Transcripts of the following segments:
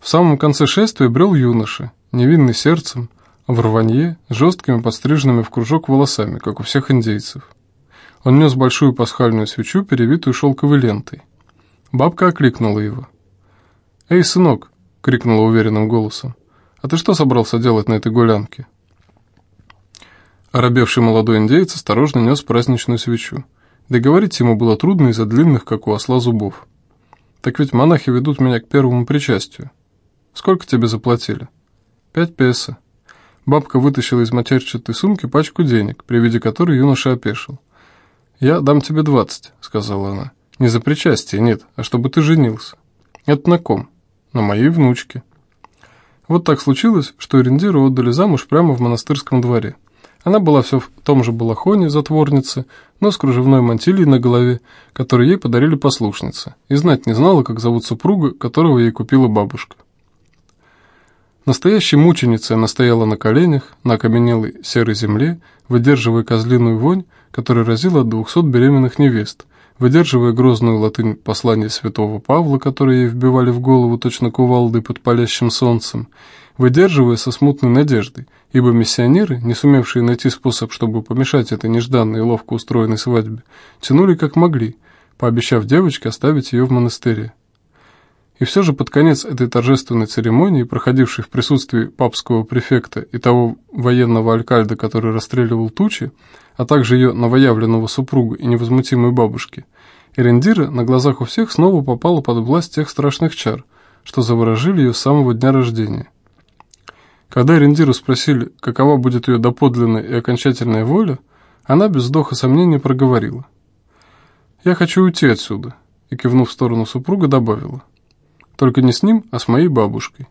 В самом конце шествия брел юноша, невинный сердцем, в рванье, жесткими подстриженными в кружок волосами, как у всех индейцев. Он нес большую пасхальную свечу, перевитую шелковой лентой. Бабка окликнула его. «Эй, сынок!» — крикнула уверенным голосом. «А ты что собрался делать на этой гулянке?» Оробевший молодой индейец осторожно нес праздничную свечу. Договорить ему было трудно из-за длинных, как у осла, зубов. «Так ведь монахи ведут меня к первому причастию. Сколько тебе заплатили?» «Пять песо». Бабка вытащила из матерчатой сумки пачку денег, при виде которой юноша опешил. «Я дам тебе двадцать», — сказала она. «Не за причастие, нет, а чтобы ты женился». «Это на ком?» «На моей внучке». Вот так случилось, что Эрендиру отдали замуж прямо в монастырском дворе. Она была все в том же балахоне затворницы, но с кружевной мантильей на голове, которую ей подарили послушницы, и знать не знала, как зовут супруга, которого ей купила бабушка. Настоящей мученицей она стояла на коленях, на окаменелой серой земле, выдерживая козлиную вонь, которая разила от двухсот беременных невест, выдерживая грозную латынь послания святого Павла, которые ей вбивали в голову точно кувалдой под палящим солнцем, выдерживая со смутной надеждой, ибо миссионеры, не сумевшие найти способ, чтобы помешать этой нежданной и ловко устроенной свадьбе, тянули как могли, пообещав девочке оставить ее в монастыре. И все же под конец этой торжественной церемонии, проходившей в присутствии папского префекта и того военного алькальда, который расстреливал тучи, а также ее новоявленного супруга и невозмутимой бабушки, Эрендира на глазах у всех снова попала под власть тех страшных чар, что заворожили ее с самого дня рождения. Когда Рендиру спросили, какова будет ее доподлинная и окончательная воля, она без вздоха сомнения проговорила. «Я хочу уйти отсюда», и, кивнув в сторону супруга, добавила. «Только не с ним, а с моей бабушкой».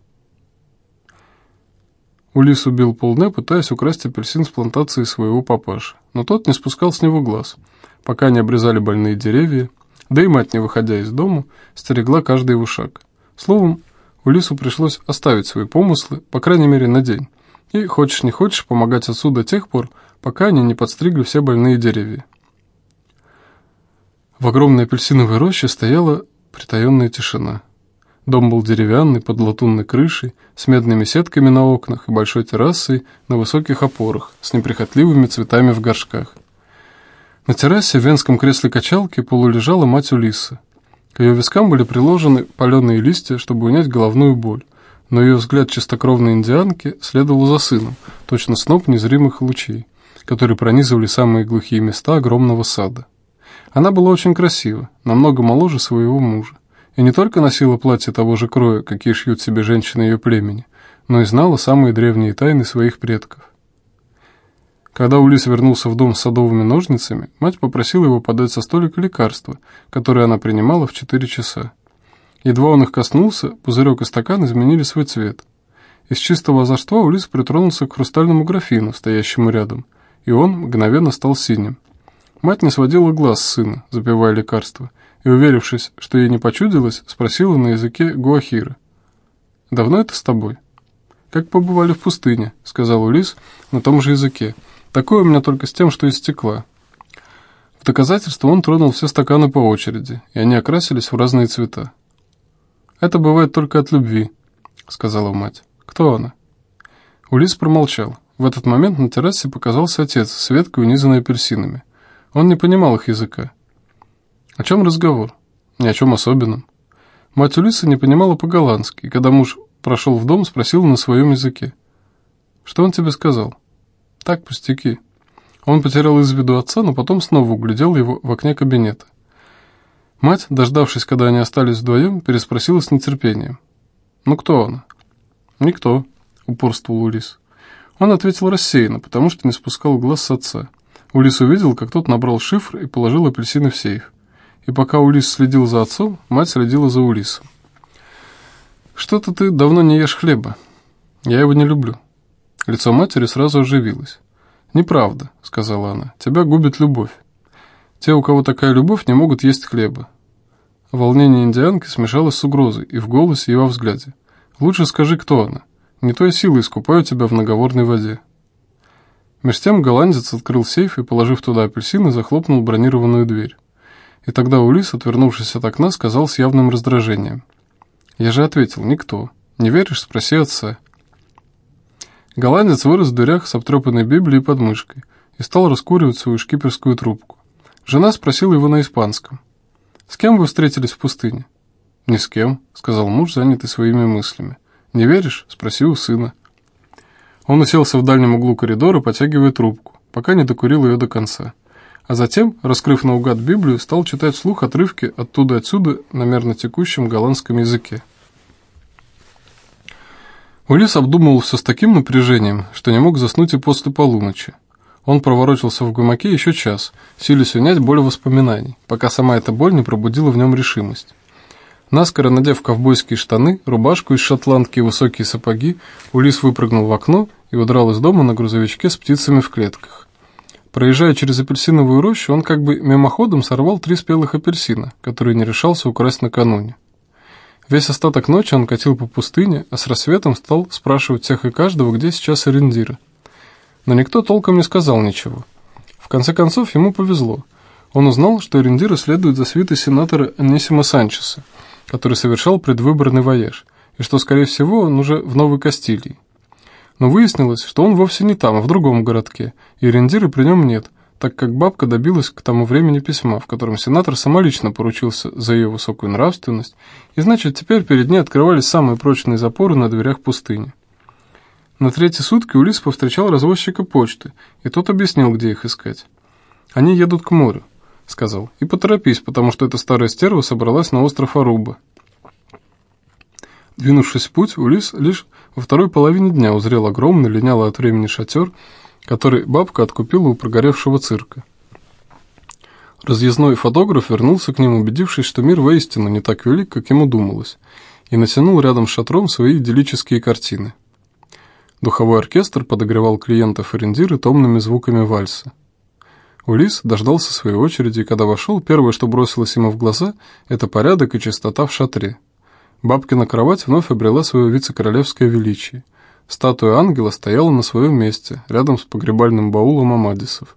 Улис убил полдня, пытаясь украсть апельсин с плантации своего папаши, но тот не спускал с него глаз, пока не обрезали больные деревья, да и мать, не выходя из дому, стерегла каждый его шаг. Словом, Улису пришлось оставить свои помыслы, по крайней мере, на день. И, хочешь не хочешь, помогать отцу до тех пор, пока они не подстригли все больные деревья. В огромной апельсиновой роще стояла притаенная тишина. Дом был деревянный, под латунной крышей, с медными сетками на окнах и большой террасой на высоких опорах, с неприхотливыми цветами в горшках. На террасе в венском кресле качалки полулежала мать Улиса. К ее вискам были приложены паленые листья, чтобы унять головную боль, но ее взгляд чистокровной индианки следовал за сыном, точно сноп незримых лучей, которые пронизывали самые глухие места огромного сада. Она была очень красива, намного моложе своего мужа, и не только носила платье того же кроя, какие шьют себе женщины ее племени, но и знала самые древние тайны своих предков. Когда Улис вернулся в дом с садовыми ножницами, мать попросила его подать со столика лекарства, которые она принимала в 4 часа. Едва он их коснулся, пузырек и стакан изменили свой цвет. Из чистого озорства Улис притронулся к хрустальному графину, стоящему рядом, и он мгновенно стал синим. Мать не сводила глаз с сына, запивая лекарство, и, уверившись, что ей не почудилось, спросила на языке Гуахира. «Давно это с тобой?» «Как побывали в пустыне», — сказал Улис на том же языке, — Такое у меня только с тем, что из стекла. В доказательство он тронул все стаканы по очереди, и они окрасились в разные цвета. «Это бывает только от любви», — сказала мать. «Кто она?» Улис промолчал. В этот момент на террасе показался отец с веткой, унизанной апельсинами. Он не понимал их языка. О чем разговор? Ни о чем особенном. Мать Улиса не понимала по-голландски, и когда муж прошел в дом, спросила на своем языке. «Что он тебе сказал?» Так, пустяки. Он потерял из виду отца, но потом снова углядел его в окне кабинета. Мать, дождавшись, когда они остались вдвоем, переспросила с нетерпением. «Ну кто она?» «Никто», — упорствовал Улис. Он ответил рассеянно, потому что не спускал глаз с отца. Улис увидел, как тот набрал шифр и положил апельсины в сейф. И пока Улис следил за отцом, мать следила за Улисом. «Что-то ты давно не ешь хлеба. Я его не люблю». Лицо матери сразу оживилось. «Неправда», — сказала она, — «тебя губит любовь. Те, у кого такая любовь, не могут есть хлеба». Волнение индианки смешалось с угрозой и в голосе, и во взгляде. «Лучше скажи, кто она. Не той силой искупаю тебя в наговорной воде». Меж тем голландец открыл сейф и, положив туда апельсины, захлопнул бронированную дверь. И тогда Улис, отвернувшись от окна, сказал с явным раздражением. «Я же ответил, никто. Не веришь? Спроси отца». Голландец вырос в дырях с обтрепанной Библией под мышкой и стал раскуривать свою шкиперскую трубку. Жена спросила его на испанском. «С кем вы встретились в пустыне?» «Ни с кем», — сказал муж, занятый своими мыслями. «Не веришь?» — спроси у сына. Он уселся в дальнем углу коридора, потягивая трубку, пока не докурил ее до конца. А затем, раскрыв наугад Библию, стал читать вслух отрывки оттуда-отсюда на мерно текущем голландском языке. Улис обдумывал все с таким напряжением, что не мог заснуть и после полуночи. Он проворочился в гамаке еще час, силясь унять боль воспоминаний, пока сама эта боль не пробудила в нем решимость. Наскоро надев ковбойские штаны, рубашку из шотландки и высокие сапоги, Улис выпрыгнул в окно и удрал из дома на грузовичке с птицами в клетках. Проезжая через апельсиновую рощу, он как бы мимоходом сорвал три спелых апельсина, которые не решался украсть накануне. Весь остаток ночи он катил по пустыне, а с рассветом стал спрашивать всех и каждого, где сейчас ориентиры. Но никто толком не сказал ничего. В конце концов, ему повезло. Он узнал, что ориентиры следуют за свитой сенатора Энисима Санчеса, который совершал предвыборный вояж, и что, скорее всего, он уже в Новой Кастилии. Но выяснилось, что он вовсе не там, а в другом городке, и ориентиры при нем нет – так как бабка добилась к тому времени письма, в котором сенатор самолично поручился за ее высокую нравственность, и значит теперь перед ней открывались самые прочные запоры на дверях пустыни. На третьи сутки Улис повстречал развозчика почты, и тот объяснил, где их искать. «Они едут к морю», — сказал, — «и поторопись, потому что эта старая стерва собралась на остров Аруба». Двинувшись в путь, Улис лишь во второй половине дня узрел огромный, линялый от времени шатер, который бабка откупила у прогоревшего цирка. Разъездной фотограф вернулся к ним, убедившись, что мир воистину не так велик, как ему думалось, и натянул рядом с шатром свои идиллические картины. Духовой оркестр подогревал клиентов ориентиры томными звуками вальса. Улис дождался своей очереди, и когда вошел, первое, что бросилось ему в глаза, это порядок и чистота в шатре. Бабкина кровать вновь обрела свое вице-королевское величие – Статуя ангела стояла на своем месте, рядом с погребальным баулом Амадисов.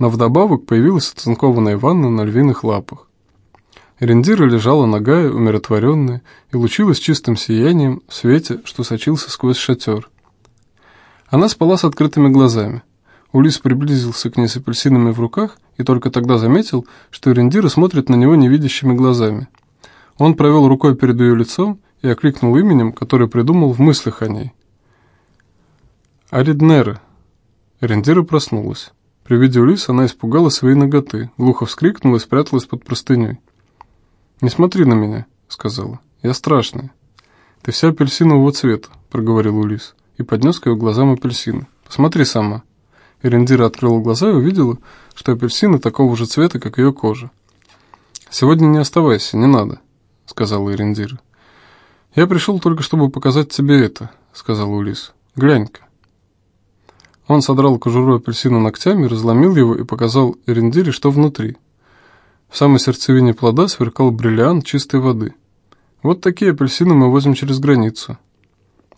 Но вдобавок появилась оцинкованная ванна на львиных лапах. Рендира лежала ногая, умиротворенная, и лучилась чистым сиянием в свете, что сочился сквозь шатер. Она спала с открытыми глазами. Улис приблизился к ней с апельсинами в руках и только тогда заметил, что Рендира смотрит на него невидящими глазами. Он провел рукой перед ее лицом и окликнул именем, которое придумал в мыслях о ней – «Ариднера!» Рендира проснулась. При виде Улиса она испугала своей ноготы, глухо вскрикнула и спряталась под простыней. «Не смотри на меня», — сказала. «Я страшная». «Ты вся апельсинового цвета», — проговорил Улис, и поднес к ее глазам апельсины. «Посмотри сама». Эрендира открыла глаза и увидела, что апельсины такого же цвета, как ее кожа. «Сегодня не оставайся, не надо», — сказала Эрендира. «Я пришел только, чтобы показать тебе это», — сказал Улис. «Глянь-ка». Он содрал кожуру апельсина ногтями, разломил его и показал Эрендире, что внутри. В самой сердцевине плода сверкал бриллиант чистой воды. «Вот такие апельсины мы возим через границу».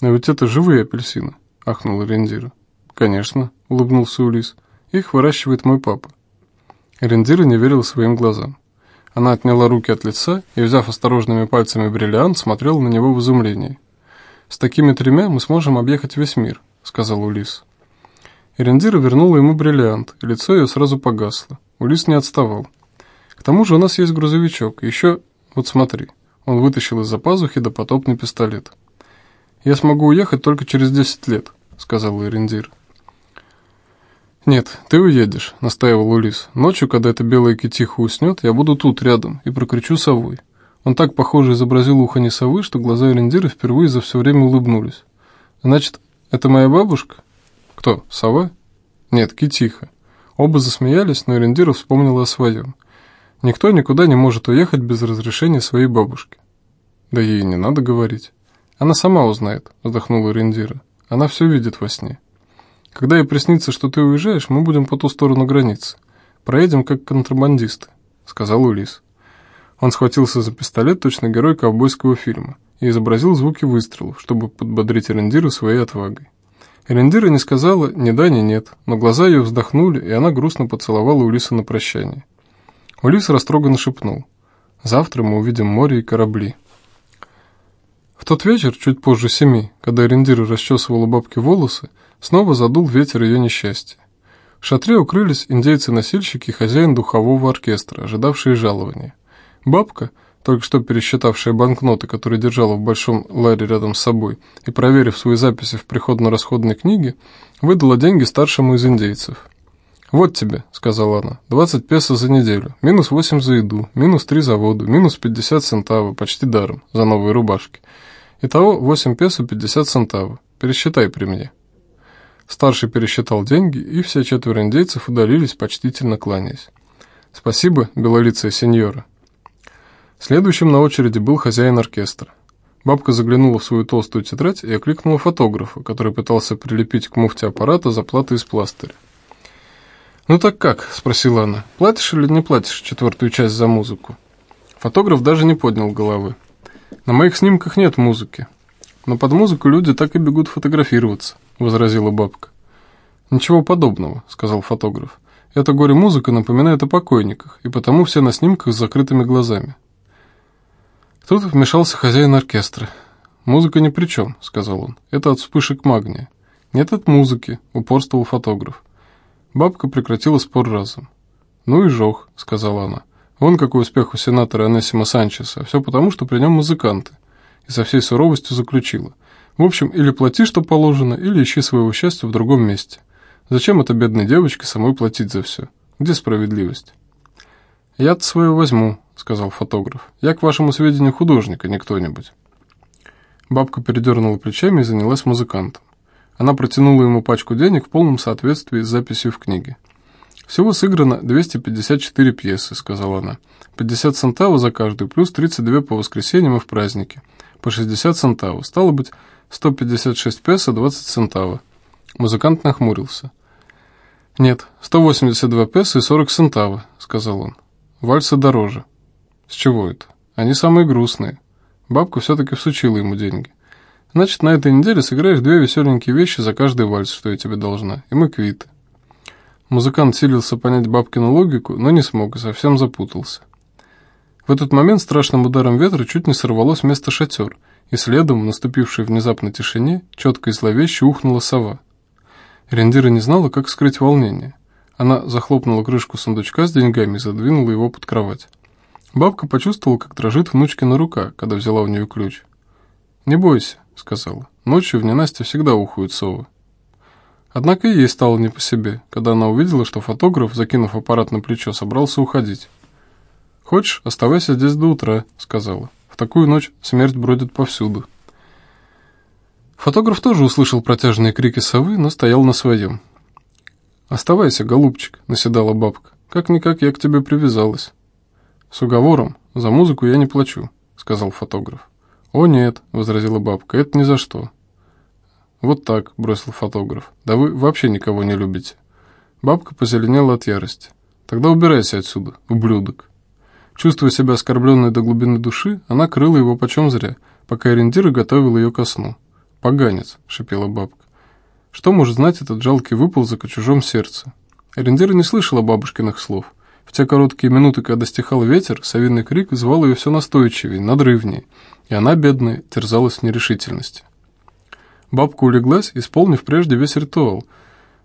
«А ведь это живые апельсины», — ахнул Эрендира. «Конечно», — улыбнулся Улис. «Их выращивает мой папа». Эрендира не верила своим глазам. Она отняла руки от лица и, взяв осторожными пальцами бриллиант, смотрела на него в изумлении. «С такими тремя мы сможем объехать весь мир», — сказал Улис. Эрендира вернула ему бриллиант, и лицо ее сразу погасло. Улис не отставал. «К тому же у нас есть грузовичок, еще... Вот смотри». Он вытащил из-за пазухи допотопный пистолет. «Я смогу уехать только через десять лет», — сказал Эрендир. «Нет, ты уедешь», — настаивал Улис. «Ночью, когда эта белая китиха уснет, я буду тут, рядом, и прокричу совой». Он так похоже изобразил ухо совы, что глаза Эрендира впервые за все время улыбнулись. «Значит, это моя бабушка?» «Кто, сова?» «Нет, китиха». Оба засмеялись, но Эрендира вспомнила о своем. Никто никуда не может уехать без разрешения своей бабушки. Да ей не надо говорить. Она сама узнает, вздохнула Эрендира. Она все видит во сне. Когда ей приснится, что ты уезжаешь, мы будем по ту сторону границы. Проедем как контрабандисты, сказал Улис. Он схватился за пистолет, точно герой ковбойского фильма, и изобразил звуки выстрелов, чтобы подбодрить Эрендиру своей отвагой. Элендира не сказала ни да, ни нет, но глаза ее вздохнули, и она грустно поцеловала Улиса на прощание. Улис растроганно шепнул. «Завтра мы увидим море и корабли». В тот вечер, чуть позже семи, когда Эрендира расчесывала бабке волосы, снова задул ветер ее несчастья. В шатре укрылись индейцы-носильщики и хозяин духового оркестра, ожидавшие жалования. Бабка, только что пересчитавшая банкноты, которые держала в большом ларе рядом с собой, и проверив свои записи в приходно-расходной книге, выдала деньги старшему из индейцев. «Вот тебе», — сказала она, — «20 песо за неделю, минус 8 за еду, минус 3 за воду, минус 50 центавы, почти даром, за новые рубашки. Итого 8 песо 50 центавы. Пересчитай при мне». Старший пересчитал деньги, и все четверо индейцев удалились, почтительно кланяясь. «Спасибо, белолицая сеньора». Следующим на очереди был хозяин оркестра. Бабка заглянула в свою толстую тетрадь и окликнула фотографа, который пытался прилепить к муфте аппарата заплаты из пластыря. «Ну так как?» – спросила она. «Платишь или не платишь четвертую часть за музыку?» Фотограф даже не поднял головы. «На моих снимках нет музыки. Но под музыку люди так и бегут фотографироваться», – возразила бабка. «Ничего подобного», – сказал фотограф. «Эта горе-музыка напоминает о покойниках, и потому все на снимках с закрытыми глазами». Тут вмешался хозяин оркестра. «Музыка ни при чем», — сказал он. «Это от вспышек магния». «Нет от музыки», — упорствовал фотограф. Бабка прекратила спор разом. «Ну и жох», — сказала она. «Вон какой успех у сенатора Анессима Санчеса. Все потому, что при нем музыканты». И со всей суровостью заключила. «В общем, или плати, что положено, или ищи своего счастья в другом месте. Зачем это бедной девочке самой платить за все? Где справедливость?» «Я-то свое возьму», — сказал фотограф. «Я, к вашему сведению, художник, а не кто-нибудь». Бабка передернула плечами и занялась музыкантом. Она протянула ему пачку денег в полном соответствии с записью в книге. «Всего сыграно 254 пьесы», — сказала она. «50 центавов за каждую, плюс 32 по воскресеньям и в праздники. По 60 центавов. Стало быть, 156 песо 20 центавов». Музыкант нахмурился. «Нет, 182 песо и 40 центавов», — сказал он. «Вальсы дороже». С чего это? Они самые грустные. Бабка все-таки всучила ему деньги. Значит, на этой неделе сыграешь две веселенькие вещи за каждый вальс, что я тебе должна, и мы квиты. Музыкант силился понять бабкину логику, но не смог и совсем запутался. В этот момент страшным ударом ветра чуть не сорвалось вместо шатер, и следом, в наступившей внезапно тишине, четко и зловеще ухнула сова. Рендира не знала, как скрыть волнение. Она захлопнула крышку сундучка с деньгами и задвинула его под кровать. Бабка почувствовала, как дрожит внучкина рука, когда взяла у нее ключ. «Не бойся», — сказала. «Ночью в ненастье всегда ухают совы». Однако ей стало не по себе, когда она увидела, что фотограф, закинув аппарат на плечо, собрался уходить. «Хочешь, оставайся здесь до утра», — сказала. «В такую ночь смерть бродит повсюду». Фотограф тоже услышал протяжные крики совы, но стоял на своем. «Оставайся, голубчик», — наседала бабка. «Как-никак я к тебе привязалась». «С уговором, за музыку я не плачу», — сказал фотограф. «О нет», — возразила бабка, — «это ни за что». «Вот так», — бросил фотограф. «Да вы вообще никого не любите». Бабка позеленела от ярости. «Тогда убирайся отсюда, ублюдок». Чувствуя себя оскорбленной до глубины души, она крыла его почем зря, пока Эрендира готовил ее ко сну. «Поганец», — шипела бабка. «Что может знать этот жалкий выползок о чужом сердце?» Эрендира не слышала бабушкиных слов. В те короткие минуты, когда стихал ветер, совиный крик звал ее все настойчивее, надрывнее, и она, бедная, терзалась в нерешительности. Бабка улеглась, исполнив прежде весь ритуал,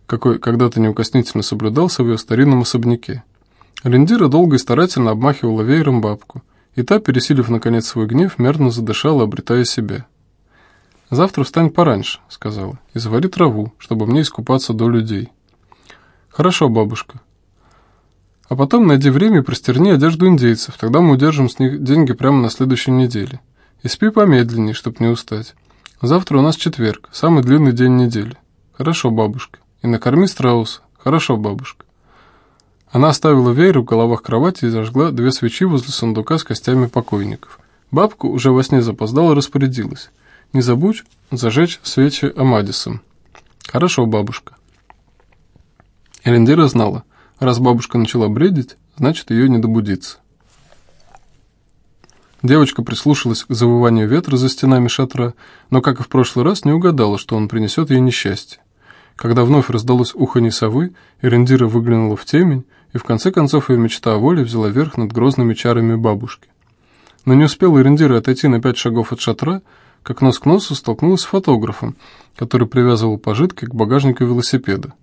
какой когда-то неукоснительно соблюдался в ее старинном особняке. Линдира долго и старательно обмахивала веером бабку, и та, пересилив наконец свой гнев, мерно задышала, обретая себя. «Завтра встань пораньше», — сказала, — «и завари траву, чтобы мне искупаться до людей». «Хорошо, бабушка», а потом найди время и простерни одежду индейцев, тогда мы удержим с них деньги прямо на следующей неделе. И спи помедленнее, чтоб не устать. Завтра у нас четверг, самый длинный день недели. Хорошо, бабушка. И накорми страуса. Хорошо, бабушка. Она оставила веер в головах кровати и зажгла две свечи возле сундука с костями покойников. Бабка уже во сне запоздала распорядилась. Не забудь зажечь свечи Амадисом. Хорошо, бабушка. Элендира знала, Раз бабушка начала бредить, значит, ее не добудиться. Девочка прислушалась к завыванию ветра за стенами шатра, но, как и в прошлый раз, не угадала, что он принесет ей несчастье. Когда вновь раздалось уханье совы, Эрендира выглянула в темень, и в конце концов ее мечта о воле взяла верх над грозными чарами бабушки. Но не успела Эрендира отойти на пять шагов от шатра, как нос к носу столкнулась с фотографом, который привязывал пожитки к багажнику велосипеда.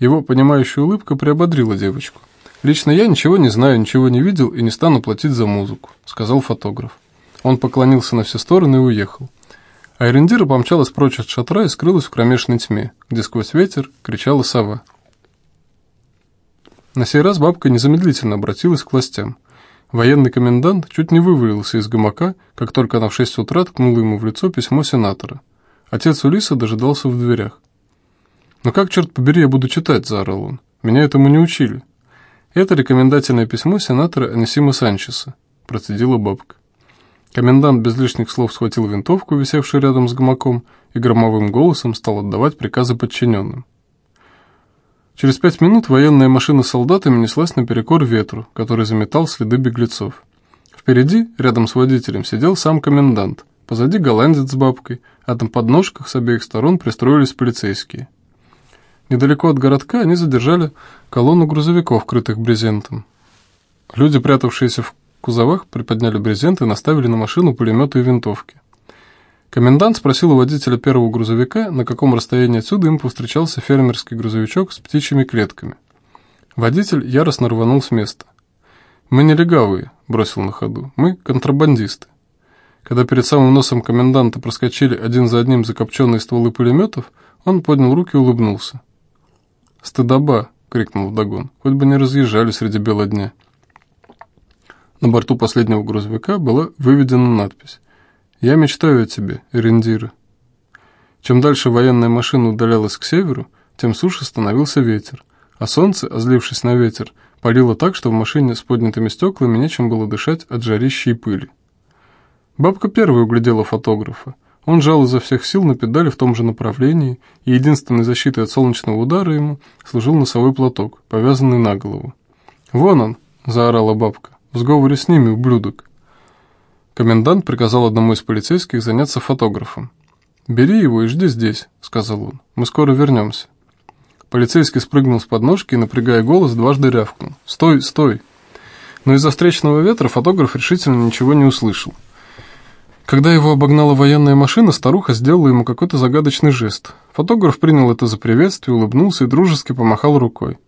Его понимающая улыбка приободрила девочку. «Лично я ничего не знаю, ничего не видел и не стану платить за музыку», — сказал фотограф. Он поклонился на все стороны и уехал. А Эрендира помчалась прочь от шатра и скрылась в кромешной тьме, где сквозь ветер кричала сова. На сей раз бабка незамедлительно обратилась к властям. Военный комендант чуть не вывалился из гамака, как только она в шесть утра ткнула ему в лицо письмо сенатора. Отец Улиса дожидался в дверях. «Но как, черт побери, я буду читать?» – заорал он. «Меня этому не учили». «Это рекомендательное письмо сенатора Анисима Санчеса», – процедила бабка. Комендант без лишних слов схватил винтовку, висевшую рядом с гамаком, и громовым голосом стал отдавать приказы подчиненным. Через пять минут военная машина с солдатами неслась наперекор ветру, который заметал следы беглецов. Впереди, рядом с водителем, сидел сам комендант, позади голландец с бабкой, а на подножках с обеих сторон пристроились полицейские. Недалеко от городка они задержали колонну грузовиков, крытых брезентом. Люди, прятавшиеся в кузовах, приподняли брезент и наставили на машину пулеметы и винтовки. Комендант спросил у водителя первого грузовика, на каком расстоянии отсюда им повстречался фермерский грузовичок с птичьими клетками. Водитель яростно рванул с места. «Мы не легавые», — бросил на ходу, — «мы контрабандисты». Когда перед самым носом коменданта проскочили один за одним закопченные стволы пулеметов, он поднял руки и улыбнулся. «Стыдоба!» — крикнул вдогон. «Хоть бы не разъезжали среди бела дня». На борту последнего грузовика была выведена надпись «Я мечтаю о тебе, Эрендира». Чем дальше военная машина удалялась к северу, тем суше становился ветер, а солнце, озлившись на ветер, палило так, что в машине с поднятыми стеклами нечем было дышать от жарища и пыли. Бабка первая углядела фотографа. Он жал изо всех сил на педали в том же направлении, и единственной защитой от солнечного удара ему служил носовой платок, повязанный на голову. «Вон он!» – заорала бабка. «В сговоре с ними, ублюдок!» Комендант приказал одному из полицейских заняться фотографом. «Бери его и жди здесь», – сказал он. «Мы скоро вернемся». Полицейский спрыгнул с подножки и, напрягая голос, дважды рявкнул. «Стой, стой!» Но из-за встречного ветра фотограф решительно ничего не услышал. Когда его обогнала военная машина, старуха сделала ему какой-то загадочный жест. Фотограф принял это за приветствие, улыбнулся и дружески помахал рукой.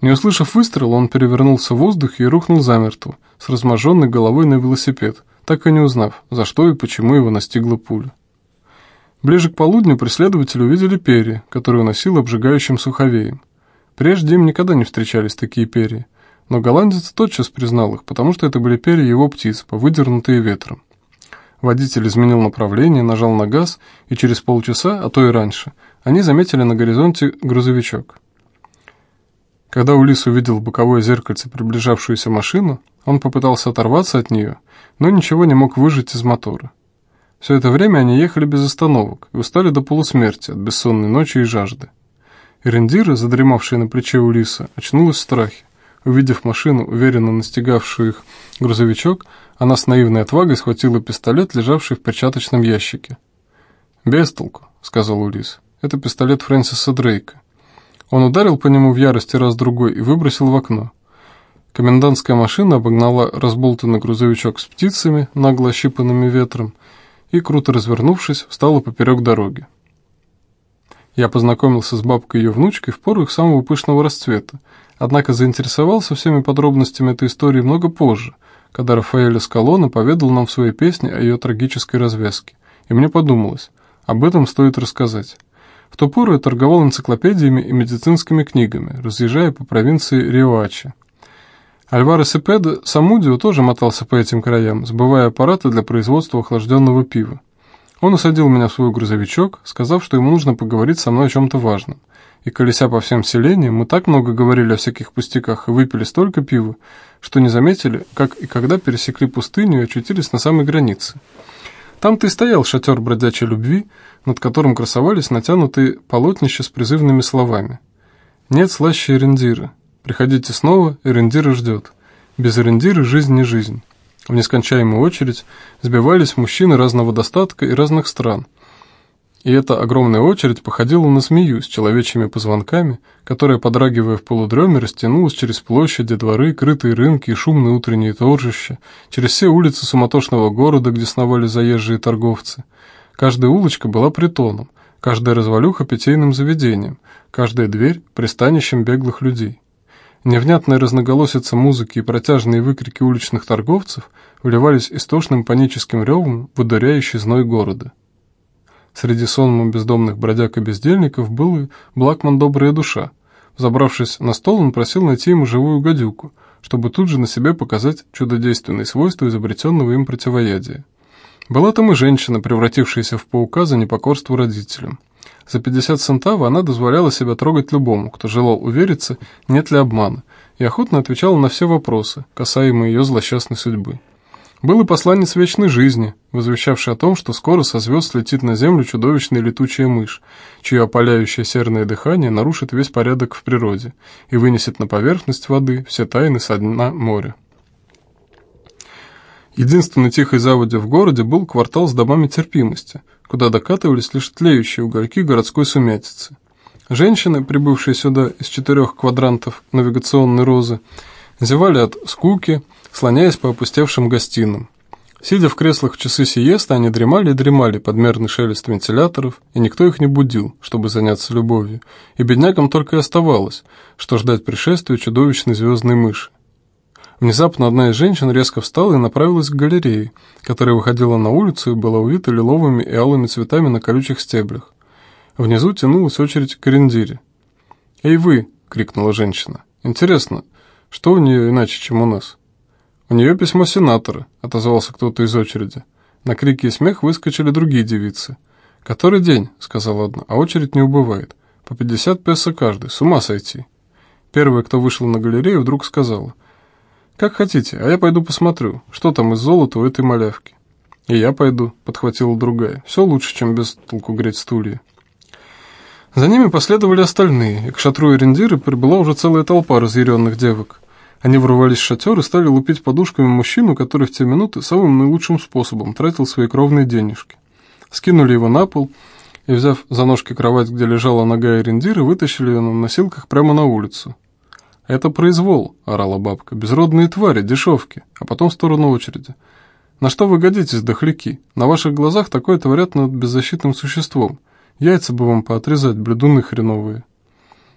Не услышав выстрела, он перевернулся в воздухе и рухнул замертво, с разможенной головой на велосипед, так и не узнав, за что и почему его настигла пуля. Ближе к полудню преследователи увидели перья, которые уносил обжигающим суховеем. Прежде им никогда не встречались такие перья, но голландец тотчас признал их, потому что это были перья его птиц, повыдернутые ветром. Водитель изменил направление, нажал на газ, и через полчаса, а то и раньше, они заметили на горизонте грузовичок. Когда Улис увидел боковое зеркальце приближавшуюся машину, он попытался оторваться от нее, но ничего не мог выжать из мотора. Все это время они ехали без остановок и устали до полусмерти от бессонной ночи и жажды. Эрендира, задремавшая на плече Улиса, очнулась в страхе. Увидев машину, уверенно настигавшую их грузовичок, она с наивной отвагой схватила пистолет, лежавший в перчаточном ящике. «Без толку», — сказал Улис. «Это пистолет Фрэнсиса Дрейка». Он ударил по нему в ярости раз-другой и выбросил в окно. Комендантская машина обогнала разболтанный грузовичок с птицами, нагло ощипанными ветром, и, круто развернувшись, встала поперек дороги. Я познакомился с бабкой и ее внучкой в пору их самого пышного расцвета, однако заинтересовался всеми подробностями этой истории много позже, когда Рафаэль Эскалона поведал нам в своей песне о ее трагической развязке, и мне подумалось, об этом стоит рассказать. В ту пору я торговал энциклопедиями и медицинскими книгами, разъезжая по провинции Риоачи. Альваро Сепедо Самудио тоже мотался по этим краям, сбывая аппараты для производства охлажденного пива. Он усадил меня в свой грузовичок, сказав, что ему нужно поговорить со мной о чем-то важном. И колеся по всем селениям, мы так много говорили о всяких пустяках и выпили столько пива, что не заметили, как и когда пересекли пустыню и очутились на самой границе. Там-то и стоял шатер бродячей любви, над которым красовались натянутые полотнища с призывными словами. «Нет слаще Эрендира. Приходите снова, Эрендира ждет. Без Эрендиры жизнь не жизнь». В нескончаемую очередь сбивались мужчины разного достатка и разных стран. И эта огромная очередь походила на змею с человечьими позвонками, которая, подрагивая в полудреме, растянулась через площади, дворы, крытые рынки и шумные утренние торжища, через все улицы суматошного города, где сновали заезжие торговцы. Каждая улочка была притоном, каждая развалюха питейным заведением, каждая дверь – пристанищем беглых людей. Невнятная разноголосица музыки и протяжные выкрики уличных торговцев вливались истошным паническим ревом в ударяющий зной города. Среди сонма бездомных бродяг и бездельников был и Блакман добрая душа. Забравшись на стол, он просил найти ему живую гадюку, чтобы тут же на себе показать чудодейственные свойства изобретенного им противоядия. Была там и женщина, превратившаяся в паука за непокорство родителям. За 50 центав она дозволяла себя трогать любому, кто желал увериться, нет ли обмана, и охотно отвечала на все вопросы, касаемые ее злосчастной судьбы. Был и посланец вечной жизни, возвещавший о том, что скоро со звезд слетит на землю чудовищная летучая мышь, чье опаляющее серное дыхание нарушит весь порядок в природе и вынесет на поверхность воды все тайны со дна моря. Единственной тихой заводью в городе был квартал с домами терпимости, куда докатывались лишь тлеющие угольки городской сумятицы. Женщины, прибывшие сюда из четырех квадрантов навигационной розы, зевали от скуки, слоняясь по опустевшим гостиным. Сидя в креслах в часы сиеста, они дремали и дремали под мерный шелест вентиляторов, и никто их не будил, чтобы заняться любовью, и беднягам только и оставалось, что ждать пришествия чудовищной звездной мыши. Внезапно одна из женщин резко встала и направилась к галерее, которая выходила на улицу и была увита лиловыми и алыми цветами на колючих стеблях. Внизу тянулась очередь к рендире. «Эй вы!» — крикнула женщина. «Интересно, что у нее иначе, чем у нас?» «У нее письмо сенатора», — отозвался кто-то из очереди. На крики и смех выскочили другие девицы. «Который день?» — сказала одна, — «а очередь не убывает. По 50 песо каждый, с ума сойти». Первая, кто вышел на галерею, вдруг сказала — «Как хотите, а я пойду посмотрю, что там из золота у этой малявки». «И я пойду», — подхватила другая. «Все лучше, чем без толку греть стулья». За ними последовали остальные, и к шатру Эрендиры прибыла уже целая толпа разъяренных девок. Они ворвались в шатер и стали лупить подушками мужчину, который в те минуты самым наилучшим способом тратил свои кровные денежки. Скинули его на пол и, взяв за ножки кровать, где лежала нога Эрендиры, вытащили ее на носилках прямо на улицу. «Это произвол», — орала бабка, — «безродные твари, дешевки, а потом в сторону очереди. На что вы годитесь, дохляки? На ваших глазах такое творят над беззащитным существом. Яйца бы вам поотрезать, бледуны хреновые».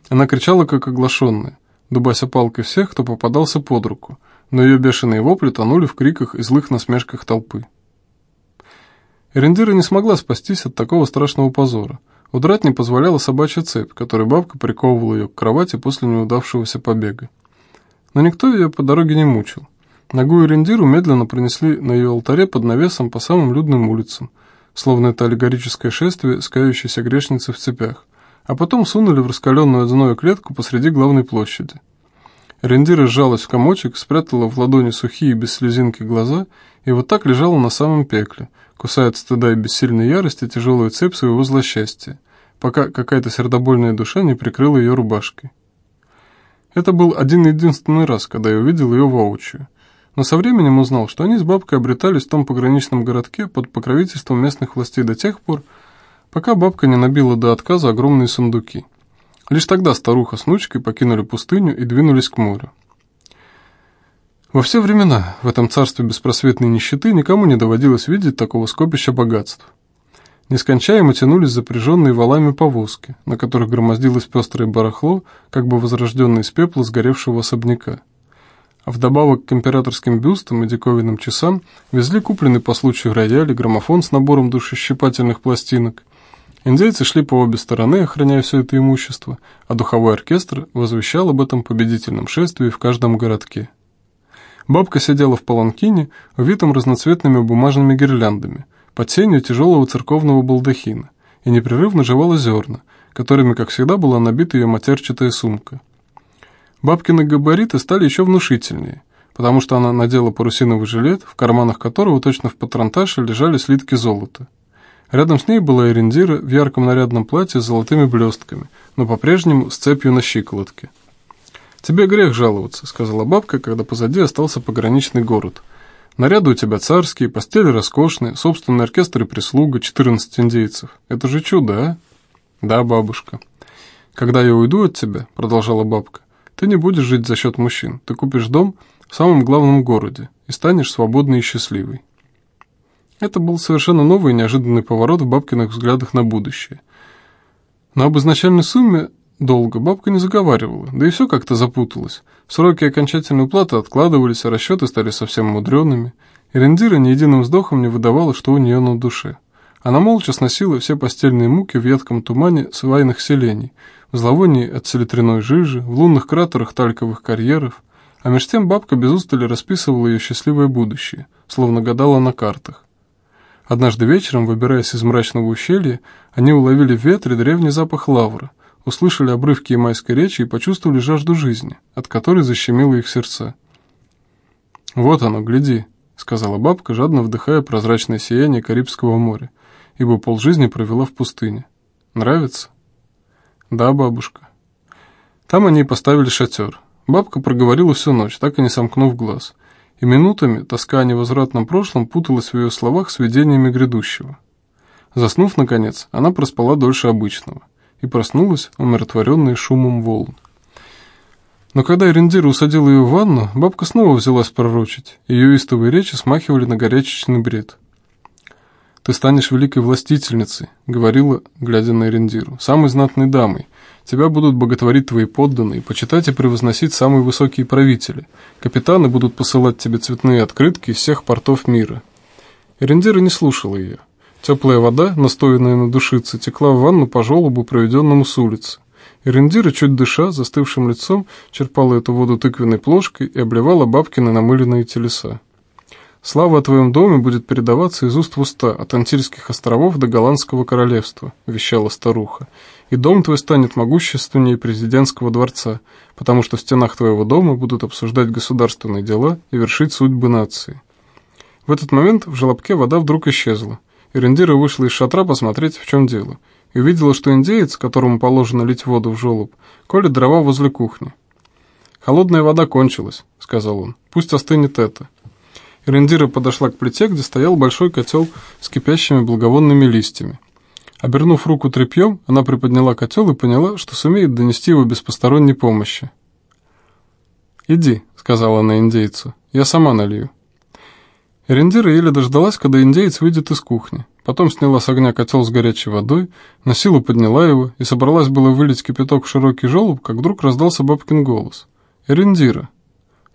Она кричала, как оглашенная, дубася палкой всех, кто попадался под руку, но ее бешеные вопли тонули в криках и злых насмешках толпы. Эрендира не смогла спастись от такого страшного позора. Удрать не позволяла собачья цепь, которой бабка приковывала ее к кровати после неудавшегося побега. Но никто ее по дороге не мучил. Ногу и рендиру медленно пронесли на ее алтаре под навесом по самым людным улицам, словно это аллегорическое шествие скающейся грешницы в цепях, а потом сунули в раскаленную одинную клетку посреди главной площади. Рендира сжалась в комочек, спрятала в ладони сухие без слезинки глаза и вот так лежала на самом пекле, кусая от стыда и бессильной ярости тяжелую цепь своего злосчастья, пока какая-то сердобольная душа не прикрыла ее рубашкой. Это был один-единственный раз, когда я увидел ее воочию, но со временем узнал, что они с бабкой обретались в том пограничном городке под покровительством местных властей до тех пор, пока бабка не набила до отказа огромные сундуки. Лишь тогда старуха с внучкой покинули пустыню и двинулись к морю. Во все времена в этом царстве беспросветной нищеты никому не доводилось видеть такого скопища богатств. Нескончаемо тянулись запряженные валами повозки, на которых громоздилось пестрое барахло, как бы возрожденное из пепла сгоревшего особняка. А вдобавок к императорским бюстам и диковинным часам везли купленный по случаю рояль граммофон с набором душещипательных пластинок, Индейцы шли по обе стороны, охраняя все это имущество, а духовой оркестр возвещал об этом победительном шествии в каждом городке. Бабка сидела в паланкине, увитом разноцветными бумажными гирляндами, под сенью тяжелого церковного балдахина, и непрерывно жевала зерна, которыми, как всегда, была набита ее матерчатая сумка. Бабкины габариты стали еще внушительнее, потому что она надела парусиновый жилет, в карманах которого точно в патронташе лежали слитки золота. Рядом с ней была Эрендира в ярком нарядном платье с золотыми блестками, но по-прежнему с цепью на щиколотке. «Тебе грех жаловаться», — сказала бабка, когда позади остался пограничный город. «Наряды у тебя царские, постели роскошные, собственный оркестр и прислуга, 14 индейцев. Это же чудо, а?» «Да, бабушка». «Когда я уйду от тебя», — продолжала бабка, — «ты не будешь жить за счет мужчин. Ты купишь дом в самом главном городе и станешь свободной и счастливой». Это был совершенно новый и неожиданный поворот в бабкиных взглядах на будущее. Но об изначальной сумме долга бабка не заговаривала, да и все как-то запуталось. Сроки окончательной уплаты откладывались, а расчеты стали совсем мудреными. Ирендира ни единым вздохом не выдавала, что у нее на душе. Она молча сносила все постельные муки в едком тумане свайных селений, в зловонии от селитряной жижи, в лунных кратерах тальковых карьеров, а меж тем бабка без устали расписывала ее счастливое будущее, словно гадала на картах. Однажды вечером, выбираясь из мрачного ущелья, они уловили в ветре древний запах лавра, услышали обрывки ямайской речи и почувствовали жажду жизни, от которой защемило их сердца. «Вот оно, гляди», — сказала бабка, жадно вдыхая прозрачное сияние Карибского моря, ибо полжизни провела в пустыне. «Нравится?» «Да, бабушка». Там они поставили шатер. Бабка проговорила всю ночь, так и не сомкнув глаз — и минутами тоска о невозвратном прошлом путалась в ее словах с видениями грядущего. Заснув, наконец, она проспала дольше обычного и проснулась, умиротворенной шумом волн. Но когда Эрендира усадила ее в ванну, бабка снова взялась пророчить, ее истовые речи смахивали на горячечный бред. «Ты станешь великой властительницей», — говорила, глядя на Эрендиру, — «самой знатной дамой, Тебя будут боготворить твои подданные, почитать и превозносить самые высокие правители. Капитаны будут посылать тебе цветные открытки из всех портов мира». Эрендира не слушала ее. Теплая вода, настоянная на душице, текла в ванну по желобу, проведенному с улицы. Эрендира, чуть дыша, застывшим лицом, черпала эту воду тыквенной плошкой и обливала бабкины намыленные телеса. «Слава о твоем доме будет передаваться из уст в уста, от Антильских островов до Голландского королевства», — вещала старуха и дом твой станет могущественнее президентского дворца, потому что в стенах твоего дома будут обсуждать государственные дела и вершить судьбы нации». В этот момент в желобке вода вдруг исчезла. Ирендира вышла из шатра посмотреть, в чем дело, и увидела, что индеец, которому положено лить воду в желоб, колет дрова возле кухни. «Холодная вода кончилась», — сказал он. «Пусть остынет это». Ирендира подошла к плите, где стоял большой котел с кипящими благовонными листьями. Обернув руку тряпьем, она приподняла котел и поняла, что сумеет донести его без посторонней помощи. «Иди», — сказала она индейцу, — «я сама налью». Эрендира еле дождалась, когда индеец выйдет из кухни. Потом сняла с огня котел с горячей водой, на силу подняла его и собралась было вылить кипяток в широкий желоб, как вдруг раздался бабкин голос. «Эрендира!»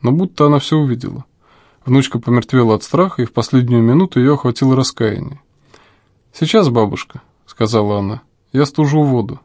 Но будто она все увидела. Внучка помертвела от страха, и в последнюю минуту ее охватило раскаяние. «Сейчас, бабушка», — сказала она. «Я стужу воду».